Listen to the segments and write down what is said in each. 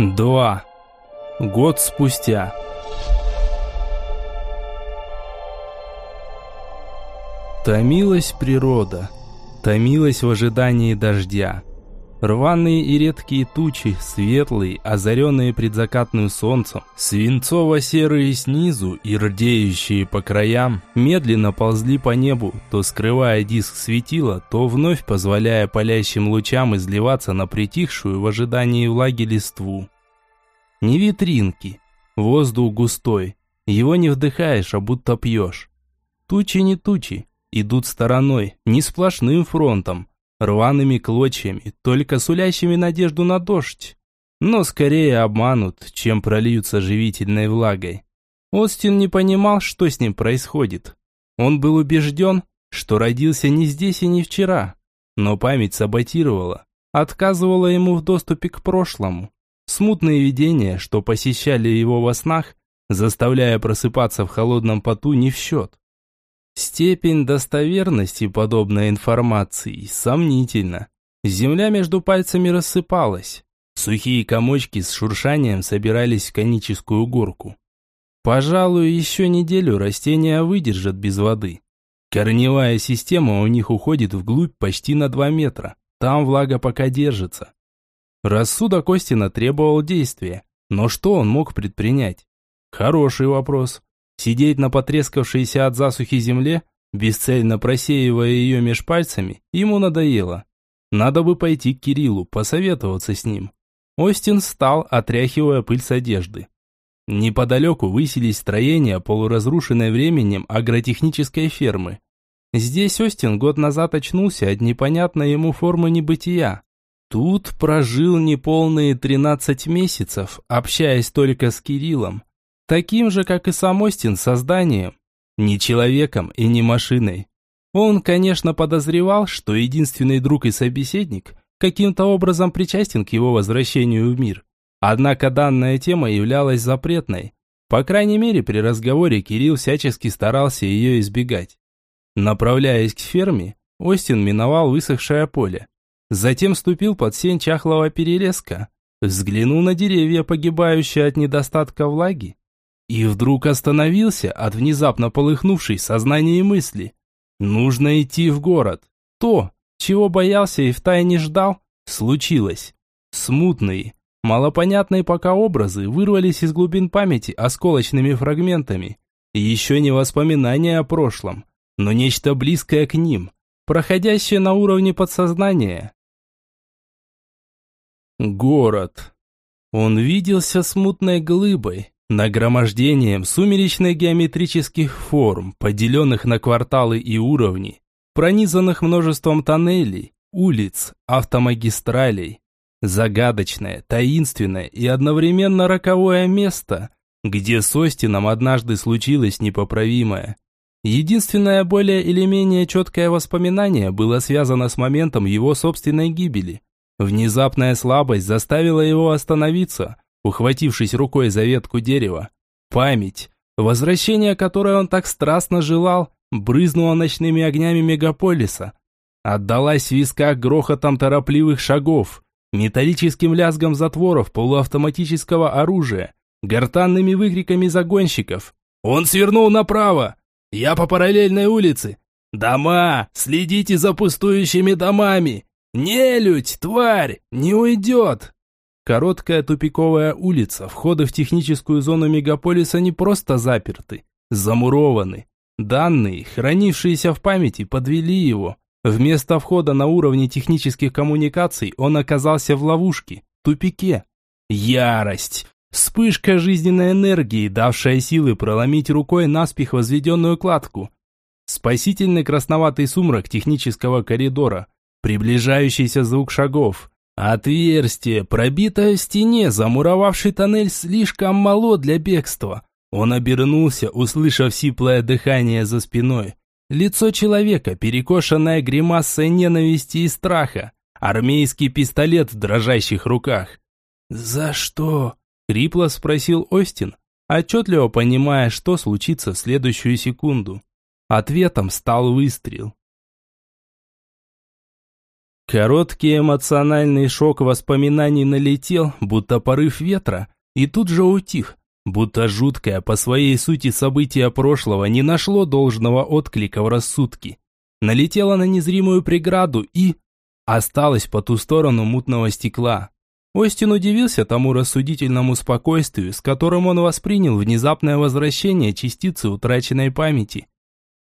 Два. Год спустя. Томилась природа, томилась в ожидании дождя. Рваные и редкие тучи, светлые, озаренные предзакатным солнцем, свинцово-серые снизу и рдеющие по краям, медленно ползли по небу, то скрывая диск светила, то вновь позволяя палящим лучам изливаться на притихшую в ожидании влаги листву. Не витринки, воздух густой, его не вдыхаешь, а будто пьешь. Тучи не тучи, идут стороной, не сплошным фронтом, рваными клочьями, только сулящими надежду на дождь. Но скорее обманут, чем прольются живительной влагой. Остин не понимал, что с ним происходит. Он был убежден, что родился не здесь и не вчера, но память саботировала, отказывала ему в доступе к прошлому. Смутные видения, что посещали его во снах, заставляя просыпаться в холодном поту, не в счет. Степень достоверности подобной информации сомнительна. Земля между пальцами рассыпалась. Сухие комочки с шуршанием собирались в коническую горку. Пожалуй, еще неделю растения выдержат без воды. Корневая система у них уходит вглубь почти на 2 метра. Там влага пока держится. Рассудок Костина требовал действия. Но что он мог предпринять? Хороший вопрос. Сидеть на потрескавшейся от засухи земле, бесцельно просеивая ее меж пальцами, ему надоело. Надо бы пойти к Кириллу, посоветоваться с ним. Остин встал, отряхивая пыль с одежды. Неподалеку высились строения полуразрушенной временем агротехнической фермы. Здесь Остин год назад очнулся от непонятной ему формы небытия. Тут прожил неполные 13 месяцев, общаясь только с Кириллом, Таким же, как и сам Остин, созданием. Не человеком и не машиной. Он, конечно, подозревал, что единственный друг и собеседник каким-то образом причастен к его возвращению в мир. Однако данная тема являлась запретной. По крайней мере, при разговоре Кирилл всячески старался ее избегать. Направляясь к ферме, Остин миновал высохшее поле. Затем ступил под сень чахлого перелеска, взглянул на деревья, погибающие от недостатка влаги, и вдруг остановился от внезапно полыхнувшей сознания мысли. Нужно идти в город. То, чего боялся и втайне ждал, случилось. Смутные, малопонятные пока образы вырвались из глубин памяти осколочными фрагментами. Еще не воспоминания о прошлом, но нечто близкое к ним, проходящее на уровне подсознания. Город. Он виделся смутной глыбой, Нагромождением сумеречных геометрических форм, поделенных на кварталы и уровни, пронизанных множеством тоннелей, улиц, автомагистралей. Загадочное, таинственное и одновременно роковое место, где с Остином однажды случилось непоправимое. Единственное более или менее четкое воспоминание было связано с моментом его собственной гибели. Внезапная слабость заставила его остановиться, ухватившись рукой за ветку дерева. Память, возвращение которое он так страстно желал, брызнула ночными огнями мегаполиса. Отдалась в висках грохотом торопливых шагов, металлическим лязгом затворов полуавтоматического оружия, гортанными выкриками загонщиков. «Он свернул направо! Я по параллельной улице! Дома! Следите за пустующими домами! Нелюдь, тварь, не уйдет!» Короткая тупиковая улица, входы в техническую зону мегаполиса не просто заперты, замурованы. Данные, хранившиеся в памяти, подвели его. Вместо входа на уровне технических коммуникаций он оказался в ловушке, тупике. Ярость! Вспышка жизненной энергии, давшая силы проломить рукой наспех возведенную кладку. Спасительный красноватый сумрак технического коридора, приближающийся звук шагов, Отверстие, пробитое в стене, замуровавший тоннель слишком мало для бегства. Он обернулся, услышав сиплое дыхание за спиной. Лицо человека, перекошенное гримасой ненависти и страха. Армейский пистолет в дрожащих руках. «За что?» – хрипло спросил Остин, отчетливо понимая, что случится в следующую секунду. Ответом стал выстрел. Короткий эмоциональный шок воспоминаний налетел, будто порыв ветра, и тут же утих, будто жуткое по своей сути событие прошлого не нашло должного отклика в рассудке. Налетело на незримую преграду и... осталось по ту сторону мутного стекла. Остин удивился тому рассудительному спокойствию, с которым он воспринял внезапное возвращение частицы утраченной памяти.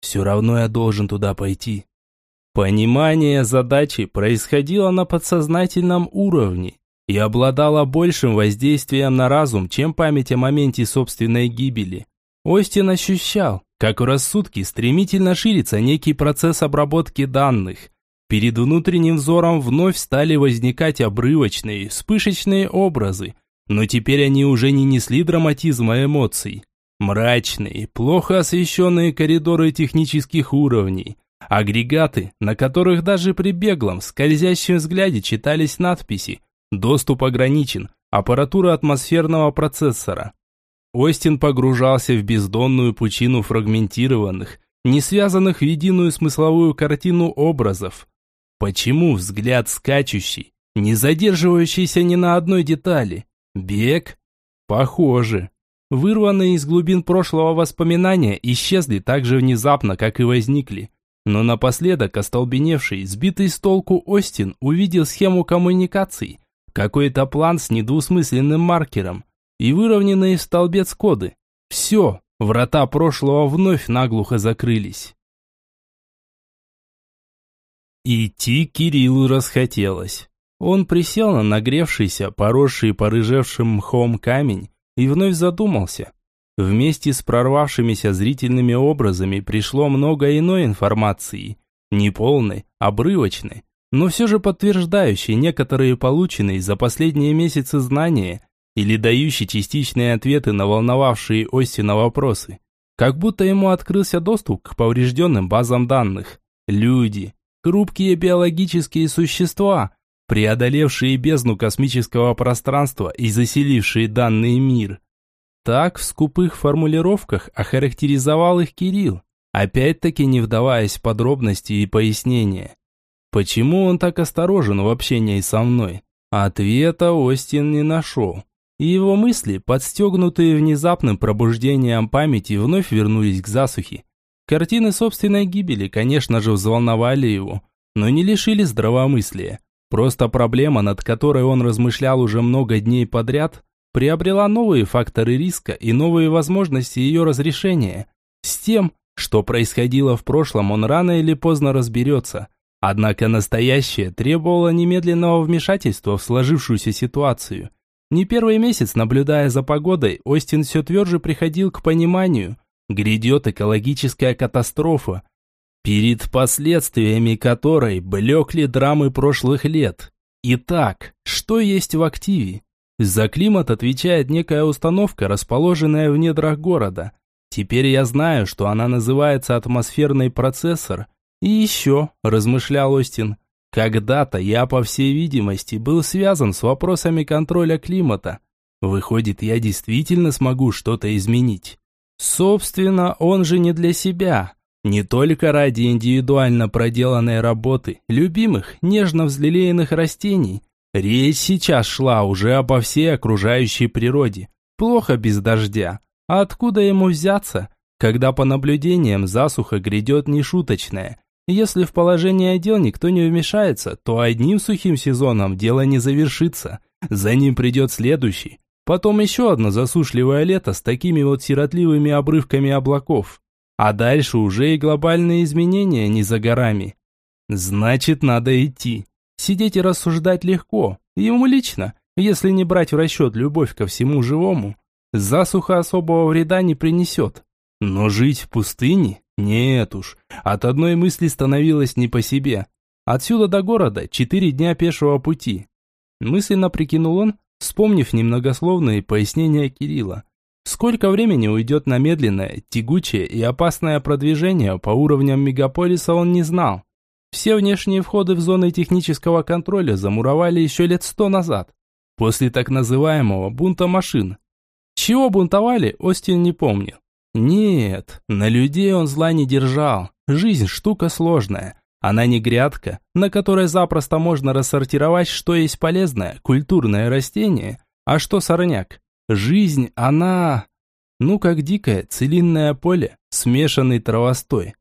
«Все равно я должен туда пойти». Понимание задачи происходило на подсознательном уровне и обладало большим воздействием на разум, чем память о моменте собственной гибели. Остин ощущал, как в рассудке стремительно ширится некий процесс обработки данных, Перед внутренним взором вновь стали возникать обрывочные, вспышечные образы, но теперь они уже не несли драматизма эмоций. Мрачные, плохо освещенные коридоры технических уровней, агрегаты, на которых даже при беглом, скользящем взгляде читались надписи «Доступ ограничен», аппаратура атмосферного процессора. Остин погружался в бездонную пучину фрагментированных, не связанных в единую смысловую картину образов, Почему взгляд скачущий, не задерживающийся ни на одной детали? Бег? Похоже. Вырванные из глубин прошлого воспоминания исчезли так же внезапно, как и возникли. Но напоследок остолбеневший, сбитый с толку Остин увидел схему коммуникаций, какой-то план с недвусмысленным маркером и выровненные столбец коды. Все, врата прошлого вновь наглухо закрылись. Идти Кириллу расхотелось. Он присел на нагревшийся, поросший порыжевшим мхом камень и вновь задумался. Вместе с прорвавшимися зрительными образами пришло много иной информации, неполной, обрывочной, но все же подтверждающей некоторые полученные за последние месяцы знания или дающие частичные ответы на волновавшие Остина вопросы. Как будто ему открылся доступ к поврежденным базам данных. Люди, Хрупкие биологические существа, преодолевшие бездну космического пространства и заселившие данный мир. Так в скупых формулировках охарактеризовал их Кирилл, опять-таки не вдаваясь в подробности и пояснения. Почему он так осторожен в общении со мной? Ответа Остин не нашел. И его мысли, подстегнутые внезапным пробуждением памяти, вновь вернулись к засухе. Картины собственной гибели, конечно же, взволновали его, но не лишили здравомыслия. Просто проблема, над которой он размышлял уже много дней подряд, приобрела новые факторы риска и новые возможности ее разрешения. С тем, что происходило в прошлом, он рано или поздно разберется. Однако настоящее требовало немедленного вмешательства в сложившуюся ситуацию. Не первый месяц, наблюдая за погодой, Остин все тверже приходил к пониманию, грядет экологическая катастрофа, перед последствиями которой блекли драмы прошлых лет. Итак, что есть в активе? За климат отвечает некая установка, расположенная в недрах города. Теперь я знаю, что она называется атмосферный процессор. И еще, размышлял Остин, когда-то я, по всей видимости, был связан с вопросами контроля климата. Выходит, я действительно смогу что-то изменить. Собственно, он же не для себя. Не только ради индивидуально проделанной работы, любимых, нежно взлелеянных растений. Речь сейчас шла уже обо всей окружающей природе. Плохо без дождя. А откуда ему взяться, когда по наблюдениям засуха грядет нешуточная? Если в положение дел никто не вмешается, то одним сухим сезоном дело не завершится. За ним придет следующий, Потом еще одно засушливое лето с такими вот сиротливыми обрывками облаков. А дальше уже и глобальные изменения не за горами. Значит, надо идти. Сидеть и рассуждать легко. Ему лично, если не брать в расчет любовь ко всему живому, засуха особого вреда не принесет. Но жить в пустыне? Нет уж. От одной мысли становилось не по себе. Отсюда до города четыре дня пешего пути. Мысленно прикинул он, вспомнив немногословные пояснения Кирилла. Сколько времени уйдет на медленное, тягучее и опасное продвижение по уровням мегаполиса он не знал. Все внешние входы в зоны технического контроля замуровали еще лет сто назад, после так называемого бунта машин. Чего бунтовали, Остин не помнил. Нет, на людей он зла не держал. Жизнь штука сложная. Она не грядка, на которой запросто можно рассортировать, что есть полезное, культурное растение, а что сорняк. Жизнь, она... Ну, как дикое целинное поле, смешанный травостой.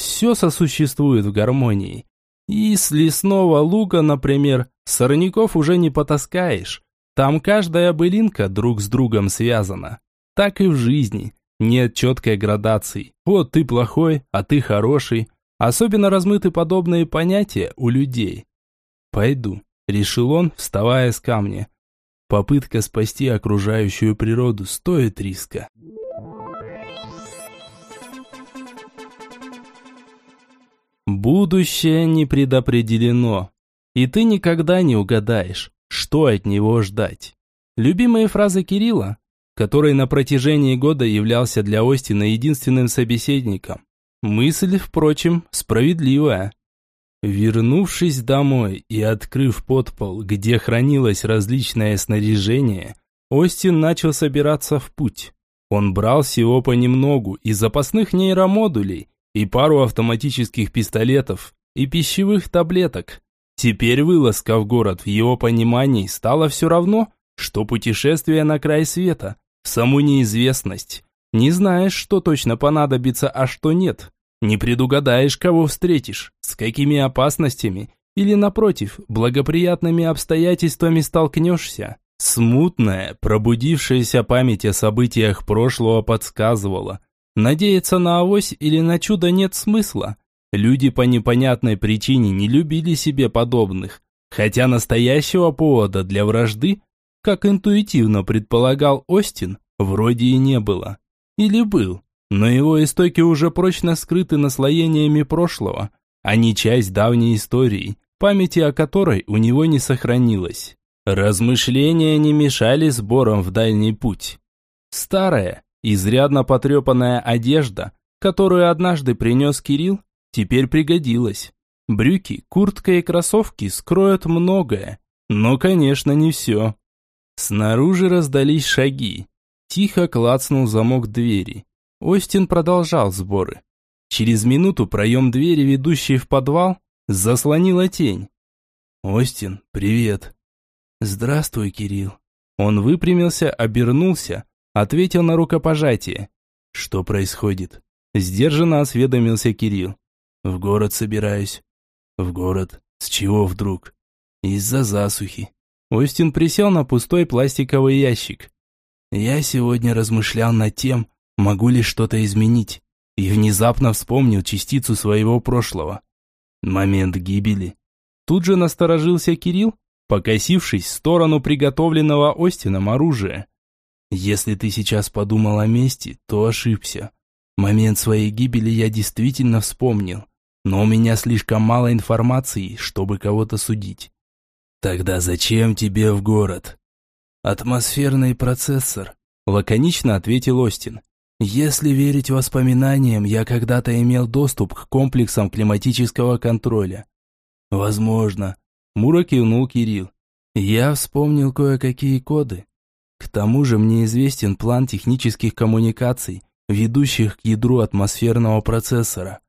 Все сосуществует в гармонии. И с лесного луга, например, сорняков уже не потаскаешь. Там каждая былинка друг с другом связана. Так и в жизни. Нет четкой градации. Вот ты плохой, а ты хороший. Особенно размыты подобные понятия у людей. «Пойду», — решил он, вставая с камня. Попытка спасти окружающую природу стоит риска. Будущее не предопределено, и ты никогда не угадаешь, что от него ждать. Любимые фразы Кирилла, который на протяжении года являлся для Остина единственным собеседником. Мысль, впрочем, справедливая. Вернувшись домой и открыв подпол, где хранилось различное снаряжение, Остин начал собираться в путь. Он брал всего понемногу из запасных нейромодулей и пару автоматических пистолетов и пищевых таблеток. Теперь вылазка в город в его понимании стало все равно, что путешествие на край света, в саму неизвестность. Не знаешь, что точно понадобится, а что нет. Не предугадаешь, кого встретишь, с какими опасностями или, напротив, благоприятными обстоятельствами столкнешься. Смутная, пробудившаяся память о событиях прошлого подсказывала. Надеяться на авось или на чудо нет смысла. Люди по непонятной причине не любили себе подобных, хотя настоящего повода для вражды, как интуитивно предполагал Остин, вроде и не было. Или был, но его истоки уже прочно скрыты наслоениями прошлого, а не часть давней истории, памяти о которой у него не сохранилось. Размышления не мешали сборам в дальний путь. Старая, изрядно потрепанная одежда, которую однажды принес Кирилл, теперь пригодилась. Брюки, куртка и кроссовки скроют многое, но, конечно, не все. Снаружи раздались шаги. Тихо клацнул замок двери. Остин продолжал сборы. Через минуту проем двери, ведущей в подвал, заслонила тень. «Остин, привет!» «Здравствуй, Кирилл!» Он выпрямился, обернулся, ответил на рукопожатие. «Что происходит?» Сдержанно осведомился Кирилл. «В город собираюсь». «В город? С чего вдруг?» «Из-за засухи». Остин присел на пустой пластиковый ящик. «Я сегодня размышлял над тем, Могу ли что-то изменить? И внезапно вспомнил частицу своего прошлого. Момент гибели. Тут же насторожился Кирилл, покосившись в сторону приготовленного Остином оружия. Если ты сейчас подумал о мести, то ошибся. Момент своей гибели я действительно вспомнил, но у меня слишком мало информации, чтобы кого-то судить. Тогда зачем тебе в город? Атмосферный процессор, лаконично ответил Остин. Если верить воспоминаниям, я когда-то имел доступ к комплексам климатического контроля. Возможно. Мура кивнул Кирилл. Я вспомнил кое-какие коды. К тому же мне известен план технических коммуникаций, ведущих к ядру атмосферного процессора.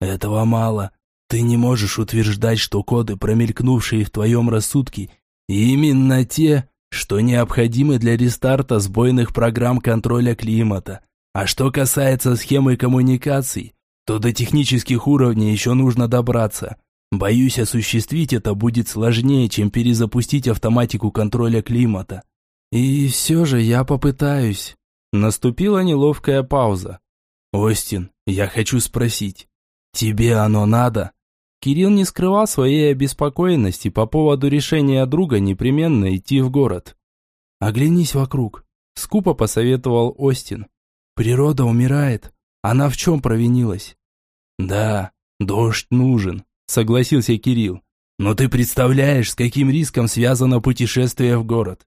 Этого мало. Ты не можешь утверждать, что коды, промелькнувшие в твоем рассудке, именно те, что необходимы для рестарта сбойных программ контроля климата. А что касается схемы коммуникаций, то до технических уровней еще нужно добраться. Боюсь, осуществить это будет сложнее, чем перезапустить автоматику контроля климата. И все же я попытаюсь. Наступила неловкая пауза. Остин, я хочу спросить, тебе оно надо? Кирилл не скрывал своей обеспокоенности по поводу решения друга непременно идти в город. «Оглянись вокруг», – скупо посоветовал Остин. Природа умирает. Она в чем провинилась? Да, дождь нужен, согласился Кирилл. Но ты представляешь, с каким риском связано путешествие в город?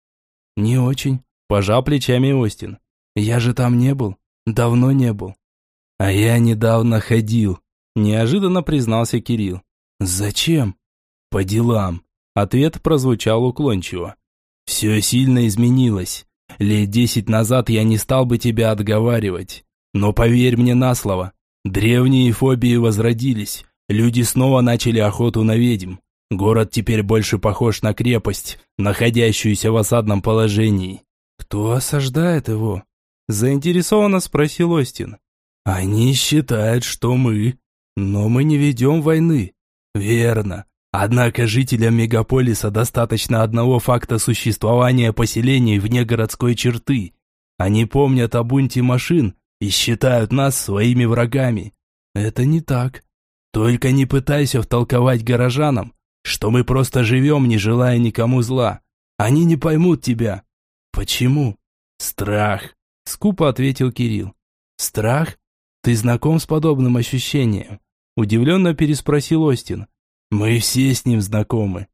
Не очень, пожал плечами Остин. Я же там не был, давно не был. А я недавно ходил, неожиданно признался Кирилл. Зачем? По делам. Ответ прозвучал уклончиво. Все сильно изменилось. Лет десять назад я не стал бы тебя отговаривать. Но поверь мне на слово, древние фобии возродились, Люди снова начали охоту на ведьм. Город теперь больше похож на крепость, находящуюся в осадном положении. Кто осаждает его? Заинтересованно спросил Остин. Они считают, что мы. Но мы не ведем войны. Верно. Однако жителям мегаполиса достаточно одного факта существования поселений вне городской черты. Они помнят о бунте машин и считают нас своими врагами. Это не так. Только не пытайся втолковать горожанам, что мы просто живем, не желая никому зла. Они не поймут тебя. Почему? Страх, скупо ответил Кирилл. Страх? Ты знаком с подобным ощущением? Удивленно переспросил Остин. Мы все с ним знакомы.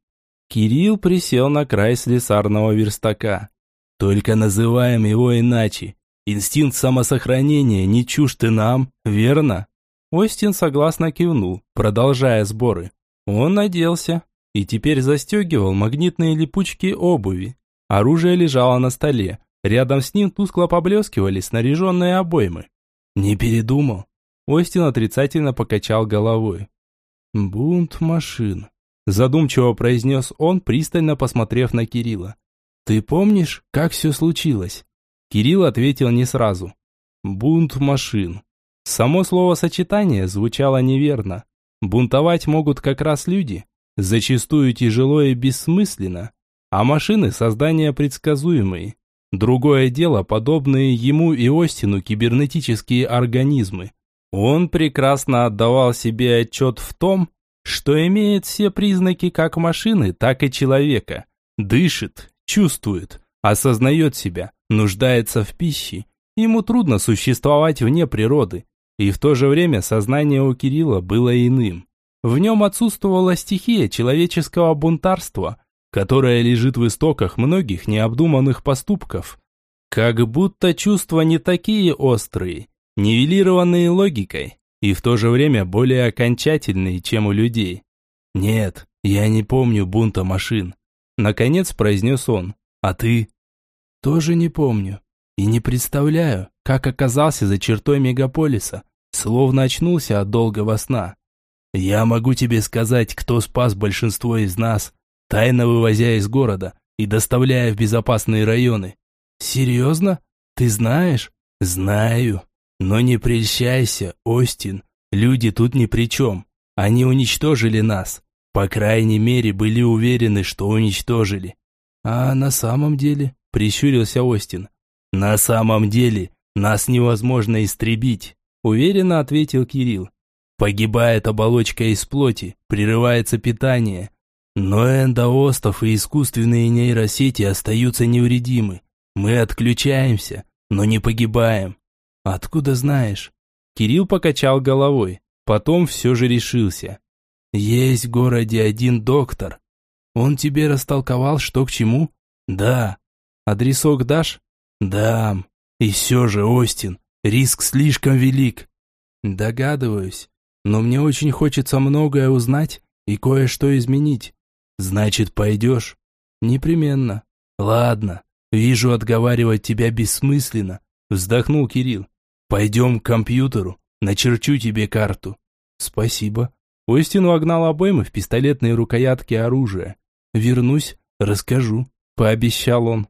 Кирилл присел на край слесарного верстака. Только называем его иначе. Инстинкт самосохранения не чужд и нам, верно? Остин согласно кивнул, продолжая сборы. Он наделся и теперь застегивал магнитные липучки обуви. Оружие лежало на столе. Рядом с ним тускло поблескивали снаряженные обоймы. «Не передумал?» Остин отрицательно покачал головой. «Бунт машин», – задумчиво произнес он, пристально посмотрев на Кирилла. «Ты помнишь, как все случилось?» Кирилл ответил не сразу. «Бунт машин». Само словосочетание звучало неверно. Бунтовать могут как раз люди, зачастую тяжело и бессмысленно, а машины – создания предсказуемые. Другое дело, подобные ему и Остину кибернетические организмы. Он прекрасно отдавал себе отчет в том, что имеет все признаки как машины, так и человека. Дышит, чувствует, осознает себя, нуждается в пище. Ему трудно существовать вне природы. И в то же время сознание у Кирилла было иным. В нем отсутствовала стихия человеческого бунтарства, которая лежит в истоках многих необдуманных поступков. Как будто чувства не такие острые, нивелированные логикой, и в то же время более окончательные, чем у людей. «Нет, я не помню бунта машин», – наконец произнес он. «А ты?» «Тоже не помню. И не представляю, как оказался за чертой мегаполиса, словно очнулся от долгого сна. Я могу тебе сказать, кто спас большинство из нас, тайно вывозя из города и доставляя в безопасные районы. Серьезно? Ты знаешь? Знаю. Но не прельщайся, Остин. Люди тут ни при чем. Они уничтожили нас. По крайней мере, были уверены, что уничтожили. А на самом деле, прищурился Остин. На самом деле, нас невозможно истребить, уверенно ответил Кирилл. Погибает оболочка из плоти, прерывается питание. Но эндоостов и искусственные нейросети остаются невредимы. Мы отключаемся, но не погибаем. Откуда знаешь? Кирилл покачал головой, потом все же решился. Есть в городе один доктор. Он тебе растолковал, что к чему? Да. Адресок дашь? Дам. И все же, Остин, риск слишком велик. Догадываюсь но мне очень хочется многое узнать и кое-что изменить. Значит, пойдешь? Непременно. Ладно, вижу, отговаривать тебя бессмысленно, вздохнул Кирилл. Пойдем к компьютеру, начерчу тебе карту. Спасибо. Остин вогнал обоймы в пистолетные рукоятки оружия. Вернусь, расскажу, пообещал он.